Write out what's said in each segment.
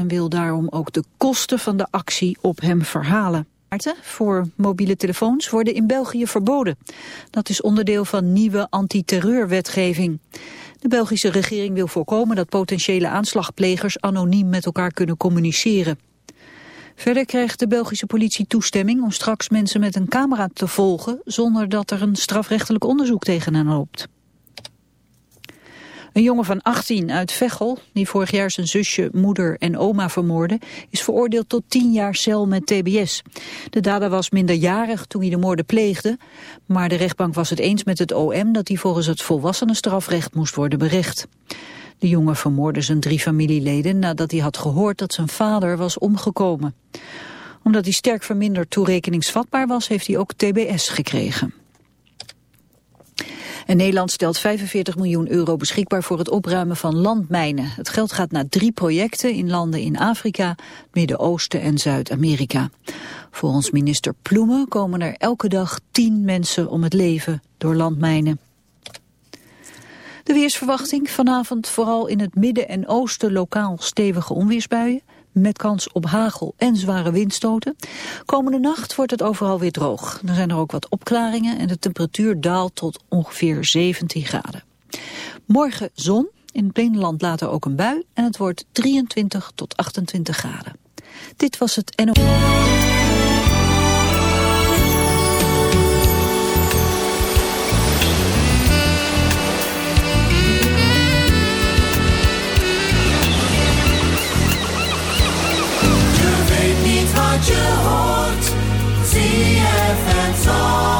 en wil daarom ook de kosten van de actie op hem verhalen. Kaarten voor mobiele telefoons worden in België verboden. Dat is onderdeel van nieuwe antiterreurwetgeving. De Belgische regering wil voorkomen dat potentiële aanslagplegers anoniem met elkaar kunnen communiceren. Verder krijgt de Belgische politie toestemming om straks mensen met een camera te volgen zonder dat er een strafrechtelijk onderzoek tegen hen loopt. Een jongen van 18 uit Veghel, die vorig jaar zijn zusje, moeder en oma vermoordde, is veroordeeld tot 10 jaar cel met tbs. De dader was minderjarig toen hij de moorden pleegde, maar de rechtbank was het eens met het OM dat hij volgens het volwassenenstrafrecht moest worden berecht. De jongen vermoordde zijn drie familieleden nadat hij had gehoord dat zijn vader was omgekomen. Omdat hij sterk verminderd toerekeningsvatbaar was, heeft hij ook tbs gekregen. En Nederland stelt 45 miljoen euro beschikbaar voor het opruimen van landmijnen. Het geld gaat naar drie projecten in landen in Afrika, Midden-Oosten en Zuid-Amerika. Volgens minister Ploemen komen er elke dag tien mensen om het leven door landmijnen. De weersverwachting vanavond vooral in het midden en oosten lokaal stevige onweersbuien met kans op hagel en zware windstoten. Komende nacht wordt het overal weer droog. Er zijn er ook wat opklaringen en de temperatuur daalt tot ongeveer 17 graden. Morgen zon, in het binnenland later ook een bui en het wordt 23 tot 28 graden. Dit was het NO. ZFM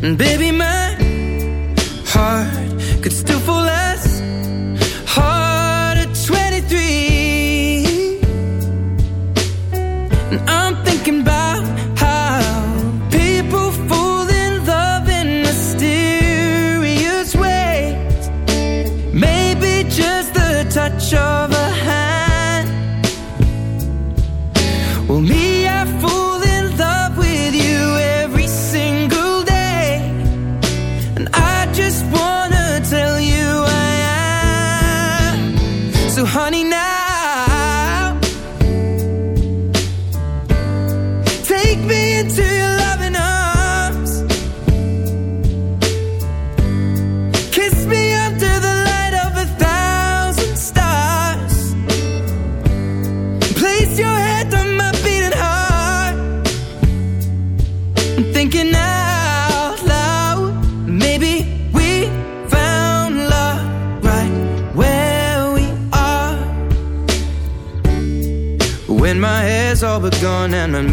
Baby, my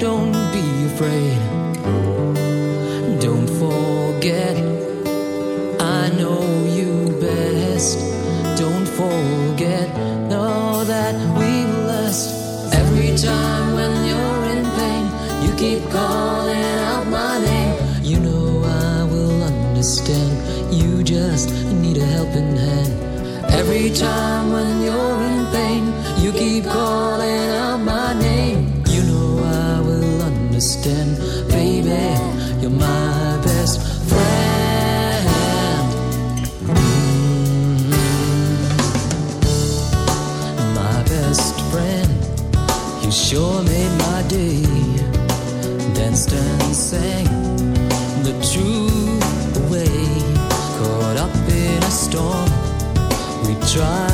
Don't be afraid. Don't forget. I know you best. Don't forget. Know that we blessed. Every time when you're in pain, you keep calling out my name. You know I will understand. You just need a helping hand. Every time. try.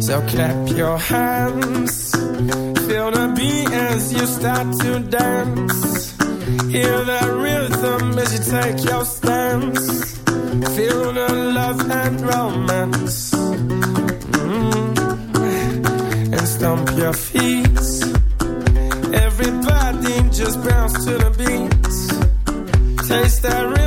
So clap your hands, feel the beat as you start to dance. Hear the rhythm as you take your stance. Feel the love and romance. Mm. And stomp your feet. Everybody just bounce to mystery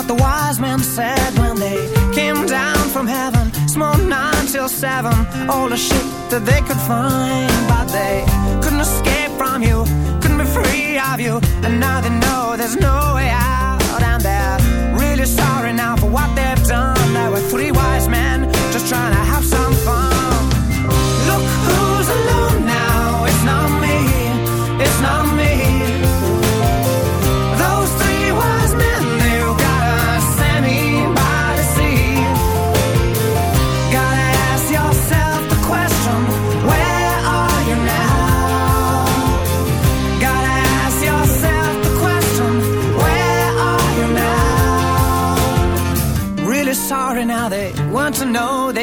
what the wise men said when they came down from heaven? Smoked nine till seven, all the shit that they could find. But they couldn't escape from you, couldn't be free of you. And now they know there's no way out. And they're really sorry now for what they've done.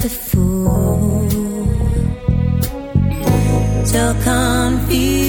the fool. So confused.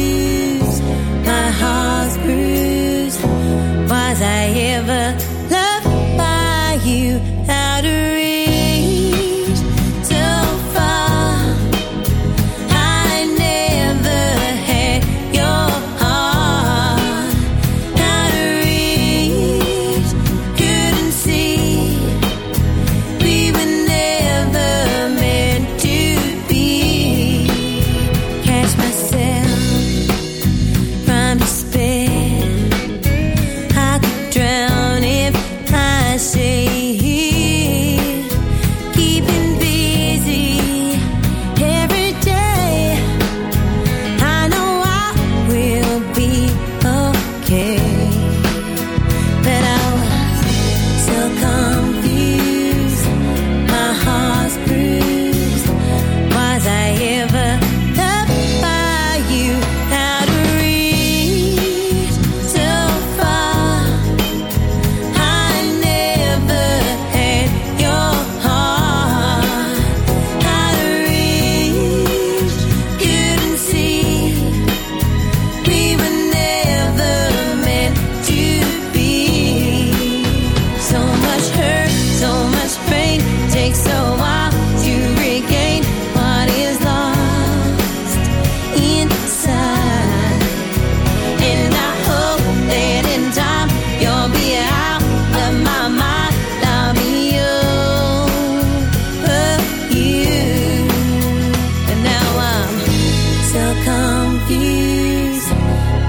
confused,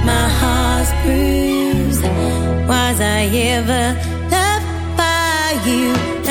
my heart's bruised. Was I ever loved by you?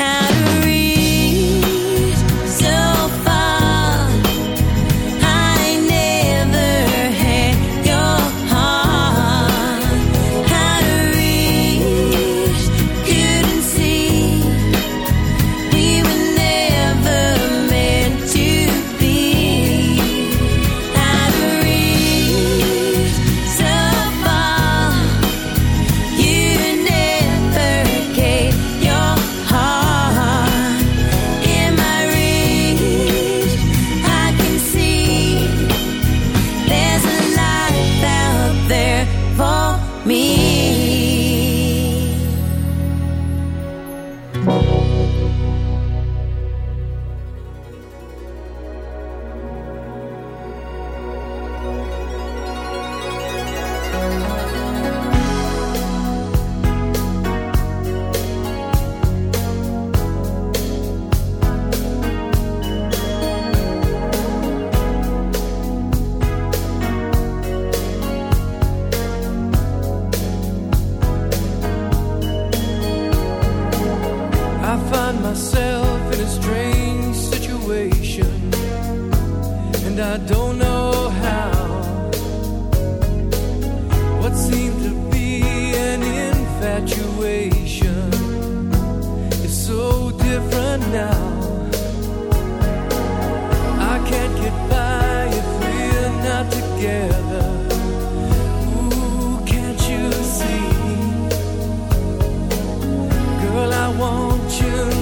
Want you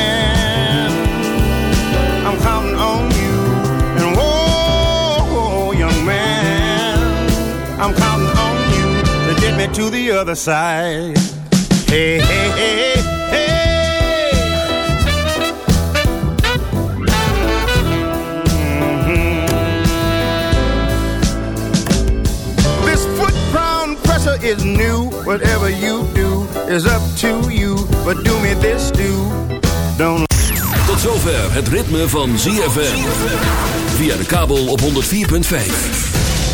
me to the other side. Hey, hey, hey, hey. This foot pound pressure is new. Whatever you do is up to you. But do me this do. Don't Tot zover het ritme van ZFM. Via de kabel op 104.5.